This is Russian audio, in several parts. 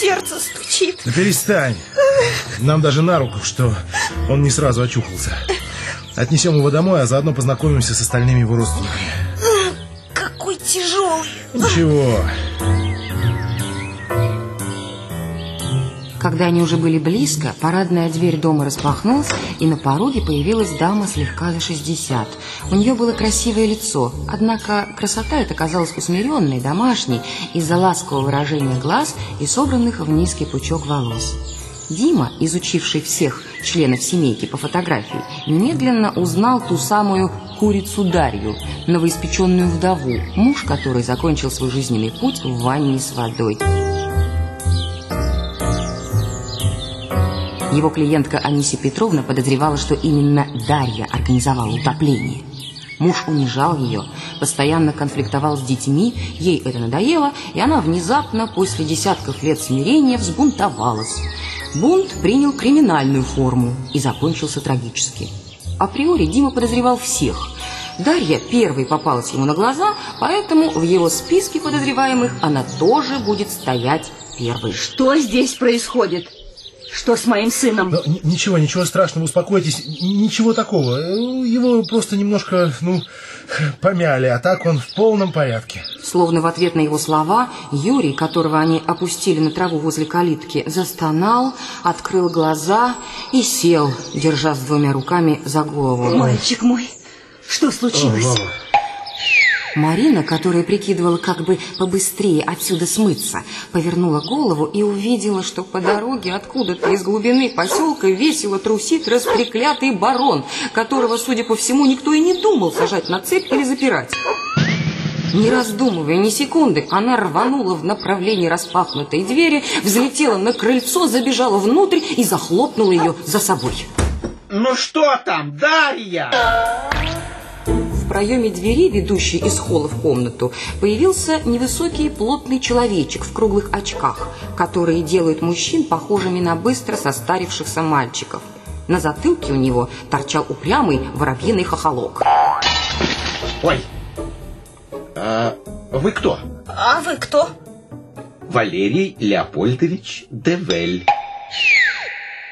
сердце стучит. Да перестань. Нам даже на руку, что он не сразу очухался. Отнесем его домой, а заодно познакомимся с остальными его родственниками. Какой тяжелый. Ничего. Когда они уже были близко, парадная дверь дома распахнулась, и на пороге появилась дама слегка за 60. У нее было красивое лицо, однако красота эта казалась усмиренной, домашней, из-за ласкового выражения глаз и собранных в низкий пучок волос. Дима, изучивший всех членов семейки по фотографии, немедленно узнал ту самую курицу Дарью, новоиспеченную вдову, муж которой закончил свой жизненный путь в ванне с водой. Его клиентка Анисия Петровна подозревала, что именно Дарья организовала утопление. Муж унижал ее, постоянно конфликтовал с детьми, ей это надоело, и она внезапно, после десятков лет смирения, взбунтовалась. Бунт принял криминальную форму и закончился трагически. Априори Дима подозревал всех. Дарья первой попалась ему на глаза, поэтому в его списке подозреваемых она тоже будет стоять первой. Что здесь происходит? Что с моим сыном? Ну, ничего, ничего страшного, успокойтесь. Ничего такого. Его просто немножко, ну, помяли, а так он в полном порядке. Словно в ответ на его слова, Юрий, которого они опустили на траву возле калитки, застонал, открыл глаза и сел, держа с двумя руками за голову. Мальчик мой, что случилось? О, мама. Марина, которая прикидывала, как бы побыстрее отсюда смыться, повернула голову и увидела, что по дороге откуда-то из глубины поселка весело трусит распреклятый барон, которого, судя по всему, никто и не думал сажать на цепь или запирать. Не раздумывая ни секунды, она рванула в направлении распахнутой двери, взлетела на крыльцо, забежала внутрь и захлопнула ее за собой. Ну что там, Дарья? Проеме двери, ведущей из холла в комнату, появился невысокий плотный человечек в круглых очках, которые делают мужчин похожими на быстро состарившихся мальчиков. На затылке у него торчал упрямый воробьиный хохолок. Ой, а вы кто? А вы кто? Валерий Леопольдович Девель.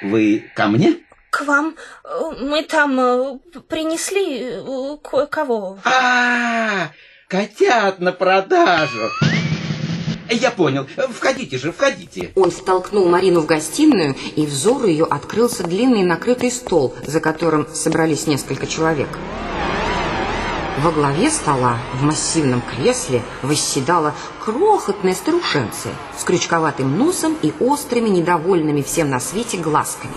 Вы ко мне? К вам. Мы там э, принесли э, кое-кого. А, -а, а, котят на продажу. Я понял. Входите же, входите. Он столкнул Марину в гостиную, и взору ее открылся длинный накрытый стол, за которым собрались несколько человек. Во главе стола в массивном кресле восседала крохотная старушенция с крючковатым носом и острыми, недовольными всем на свете глазками –